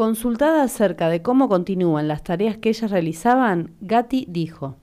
Consultada acerca de cómo continúan las tareas que ellas realizaban, Gatti dijo,